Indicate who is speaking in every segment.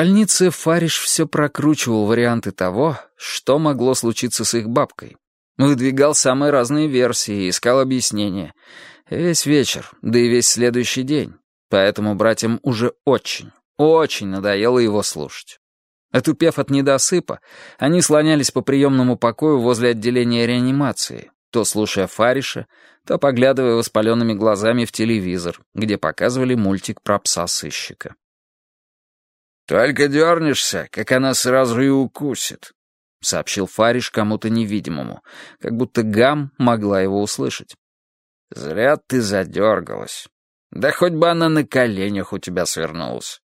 Speaker 1: Больнице Фариш все прокручивал варианты того, что могло случиться с их бабкой. Выдвигал самые разные версии, искал объяснения. Весь вечер, да и весь следующий день. Поэтому братьям уже очень, очень надоело его слушать. Отупев от недосыпа, они слонялись по приемному покою возле отделения реанимации, то слушая Фариша, то поглядывая воспаленными глазами в телевизор, где показывали мультик про пса-сыщика.
Speaker 2: «Только дернешься, как она сразу и укусит», — сообщил Фариш кому-то невидимому, как будто Гам могла его услышать. «Зря ты задергалась. Да хоть бы она на коленях у тебя свернулась».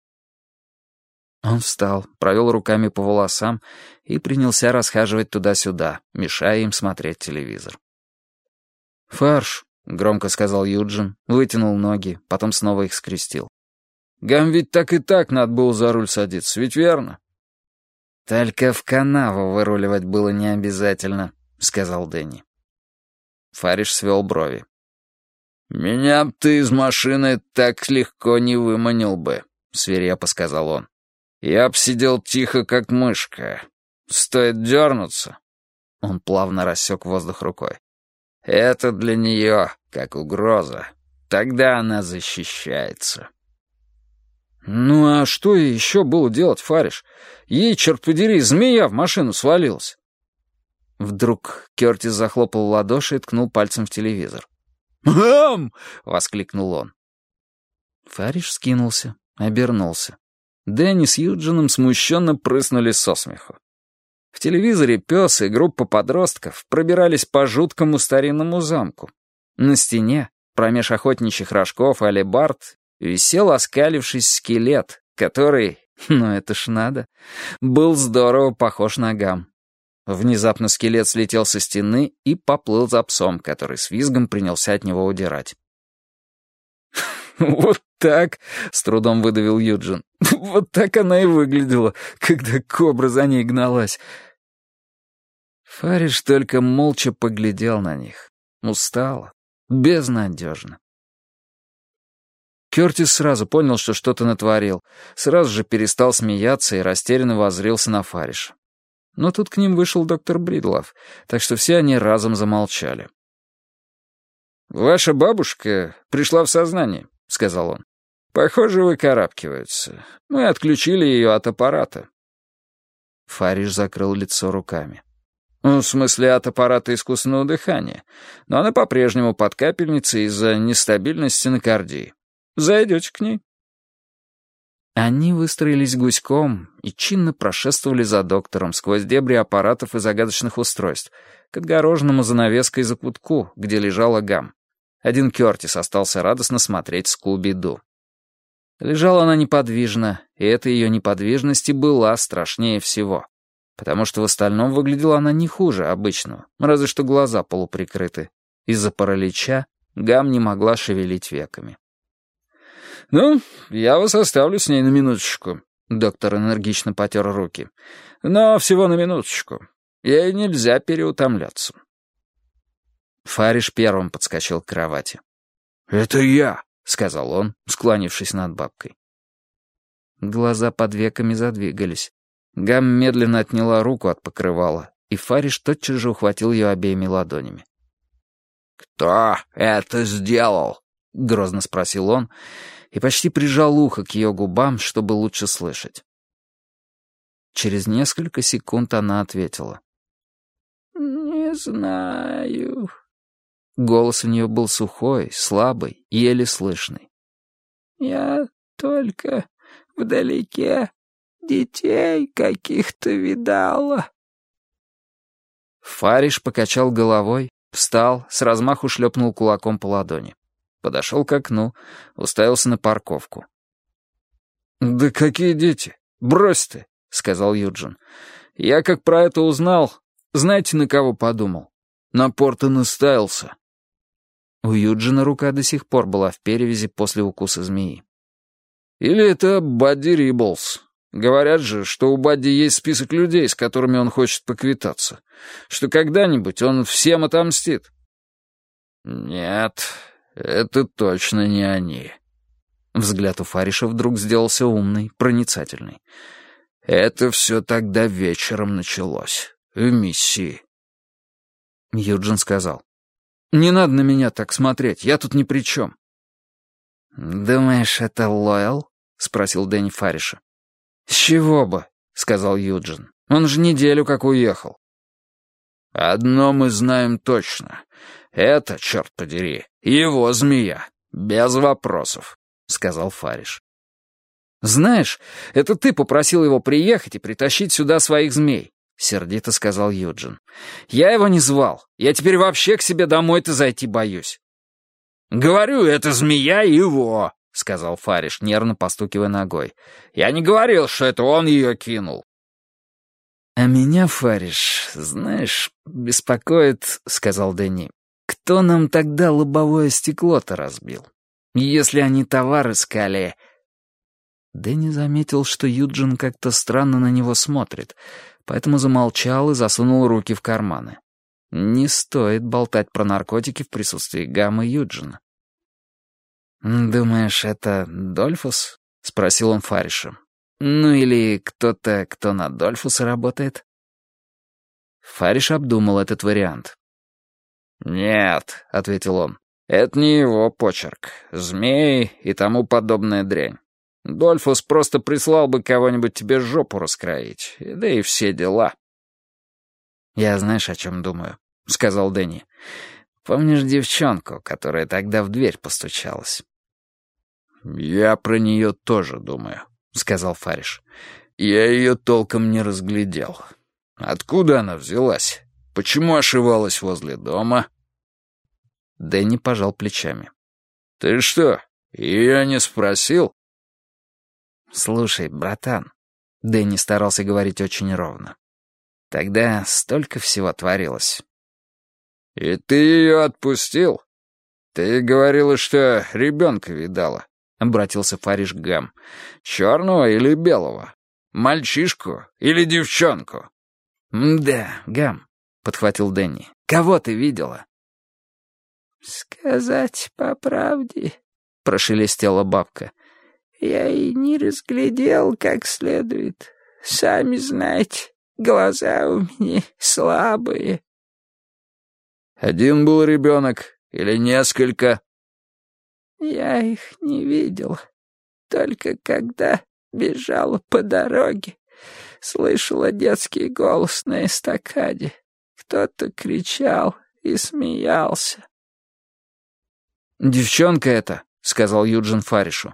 Speaker 1: Он встал, провел руками по волосам и принялся расхаживать туда-сюда, мешая им смотреть телевизор. «Фарш», — громко сказал Юджин, вытянул ноги, потом снова их скрестил. «Гам ведь так и так надо было за руль садиться, ведь верно?»
Speaker 2: «Только в канаву выруливать было не обязательно», — сказал Дэнни.
Speaker 1: Фариш свел брови.
Speaker 2: «Меня б ты из машины так легко не выманил бы», — свирепо сказал он. «Я б сидел тихо, как мышка. Стоит дернуться».
Speaker 1: Он плавно рассек воздух рукой.
Speaker 2: Это для нее как угроза. Тогда она защищается.
Speaker 1: «Ну а что еще было делать, Фариш? Ей, черт подери, змея в машину свалилась». Вдруг Кертис захлопал в ладоши и ткнул пальцем в телевизор.
Speaker 2: «Ам!»
Speaker 1: — воскликнул он. Фариш скинулся, обернулся. Дэнни с Юджином смущенно прыснули со смеху. В телевизоре пес и группа подростков пробирались по жуткому старинному замку. На стене, промеж охотничьих рожков алебард, висел оскалившись скелет, который, ну это ж надо, был здорово похож на гам. Внезапно скелет слетел со стены и поплыл за псом, который с визгом принялся от него удирать.
Speaker 2: «Вот так», — с трудом выдавил Юджин. «Вот так она и выглядела, когда кобра за ней гналась».
Speaker 1: Фариш только молча поглядел на них. Устало, безнадежно. Кертис сразу понял, что что-то натворил, сразу же перестал смеяться и растерянно воззрился на Фариша. Но тут к ним вышел доктор Бридлов, так что все они разом замолчали.
Speaker 2: «Ваша бабушка пришла в сознание», — сказал он. «Похоже, выкарабкивается. Мы отключили ее от аппарата».
Speaker 1: Фариш закрыл лицо руками.
Speaker 2: «В смысле, от аппарата искусственного дыхания. Но она по-прежнему под капельницей из-за нестабильности накардии. Зайдете к ней?»
Speaker 1: Они выстроились гуськом и чинно прошествовали за доктором сквозь дебри аппаратов и загадочных устройств к отгороженному занавеской закутку, где лежала гам. Один Кертис остался радостно смотреть Скуби-Ду. Лежала она неподвижно, и эта ее неподвижность и была страшнее всего, потому что в остальном выглядела она не хуже обычного, разве что глаза полуприкрыты. Из-за паралича Гам не могла шевелить веками.
Speaker 2: «Ну, я вас оставлю с ней на минуточку», — доктор энергично потер руки. «Но всего на минуточку. Ей нельзя переутомляться».
Speaker 1: Фариш первым подскочил к кровати.
Speaker 2: «Это я», —
Speaker 1: сказал он, склонившись над бабкой. Глаза под веками задвигались. Гам медленно отняла руку от покрывала, и Фариш тотчас же ухватил ее обеими ладонями.
Speaker 2: «Кто это сделал?» — грозно спросил он,
Speaker 1: и почти прижал ухо к ее губам, чтобы лучше слышать. Через несколько секунд она ответила.
Speaker 3: «Не знаю».
Speaker 1: Голос у нее был сухой, слабый, еле слышный.
Speaker 3: «Я только вдалеке детей каких-то видала».
Speaker 1: Фариш покачал головой, встал, с размаху шлепнул кулаком по ладони подошел к окну, уставился на парковку.
Speaker 2: «Да какие дети? Брось ты!» — сказал Юджин. «Я как про это узнал, знаете, на кого подумал? На Портона Стайлса».
Speaker 1: У Юджина рука до сих пор была в перевязи после укуса змеи.
Speaker 2: «Или это Бадди Рибблс. Говорят же, что у Бадди есть список людей, с которыми он хочет поквитаться. Что когда-нибудь он всем отомстит». «Нет, это точно не они.
Speaker 1: Взгляд у Фариша вдруг сделался умный, проницательный.
Speaker 2: «Это все тогда вечером началось, в миссии».
Speaker 1: Юджин сказал. «Не надо на меня так смотреть, я тут ни при чем».
Speaker 2: «Думаешь, это Лойл?» — спросил Дэнни Фариша.
Speaker 1: «С чего бы?» — сказал Юджин. «Он же неделю как уехал».
Speaker 2: «Одно мы знаем точно. Это, черт подери, его змея. Без вопросов», — сказал Фариш.
Speaker 1: «Знаешь, это ты попросил его приехать и притащить сюда своих змей», — сердито сказал Юджин. «Я его не звал. Я теперь вообще к себе домой-то зайти боюсь».
Speaker 2: «Говорю, это змея его», — сказал Фариш, нервно постукивая ногой. «Я не говорил, что это он ее кинул».
Speaker 1: «А меня, Фариш, знаешь, беспокоит, — сказал Дэнни, — кто нам тогда лобовое стекло-то разбил? Если они товар искали...» Дэнни заметил, что Юджин как-то странно на него смотрит, поэтому замолчал и засунул руки в карманы. Не стоит болтать про наркотики в присутствии Гаммы Юджина. «Думаешь, это Дольфус?» — спросил он Фариша. «Ну или кто-то, кто на Дольфуса работает?» Фариш обдумал этот вариант.
Speaker 2: «Нет», — ответил он, — «это не его почерк. Змеи и тому подобная дрянь. Дольфус просто прислал бы кого-нибудь тебе жопу раскроить, да и все дела».
Speaker 1: «Я знаешь, о чем думаю?» — сказал Дэнни. «Помнишь девчонку, которая тогда в дверь постучалась?»
Speaker 2: «Я про нее тоже думаю», — сказал Фариш. «Я ее толком не разглядел. Откуда она взялась? Почему ошивалась возле дома?»
Speaker 1: Дэнни пожал плечами.
Speaker 2: «Ты что, ее не спросил?»
Speaker 1: «Слушай, братан», — Дэнни старался говорить очень ровно. «Тогда столько всего творилось.
Speaker 2: «И ты ее отпустил? Ты говорила, что ребенка видала», — обратился Фариш к Гам. «Черного или белого? Мальчишку или девчонку?»
Speaker 1: «Да, Гам», — подхватил Дэнни. «Кого ты видела?»
Speaker 3: «Сказать по правде», —
Speaker 1: прошелестела бабка.
Speaker 3: «Я и не разглядел как следует. Сами знаете, глаза у меня слабые».
Speaker 2: Один был ребенок или несколько?
Speaker 3: Я их не видел. Только когда бежала по дороге, слышала детский голос на эстакаде. Кто-то кричал и смеялся.
Speaker 1: «Девчонка эта», — сказал Юджин Фаришу.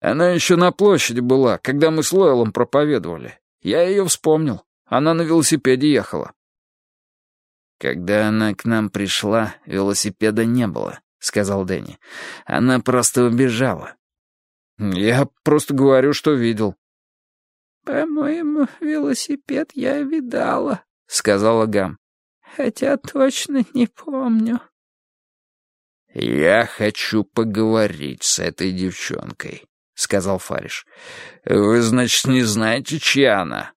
Speaker 1: «Она еще на площади была, когда мы с Лойлом проповедовали. Я ее вспомнил. Она на велосипеде ехала».
Speaker 2: «Когда она к нам пришла, велосипеда не было», — сказал Дэнни. «Она просто убежала».
Speaker 1: «Я просто говорю, что видел».
Speaker 3: «По-моему, велосипед я видала», —
Speaker 1: сказала Гам.
Speaker 3: «Хотя точно не помню».
Speaker 2: «Я хочу поговорить с этой девчонкой», — сказал Фариш. «Вы, значит, не знаете, чья она?»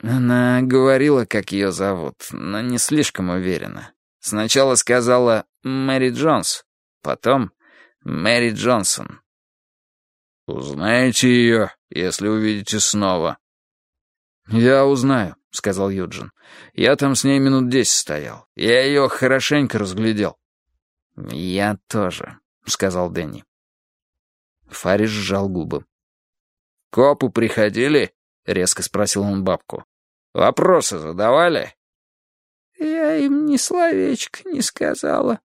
Speaker 1: Она говорила, как ее зовут, но не слишком уверенно. Сначала сказала «Мэри Джонс», потом «Мэри Джонсон».
Speaker 2: «Узнаете ее, если увидите снова?»
Speaker 1: «Я узнаю», — сказал Юджин. «Я там с ней минут десять стоял. Я ее хорошенько разглядел». «Я тоже», — сказал Дэнни. Фариш сжал губы.
Speaker 2: «Копы приходили?» — резко спросил он бабку. «Вопросы задавали?»
Speaker 3: «Я им ни словечко не сказала».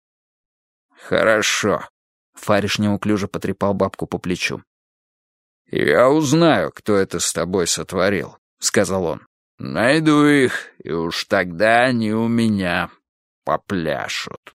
Speaker 2: «Хорошо», —
Speaker 1: Фариш неуклюже потрепал бабку по плечу.
Speaker 2: «Я узнаю, кто это с тобой сотворил», — сказал он. «Найду их, и уж тогда они у меня попляшут».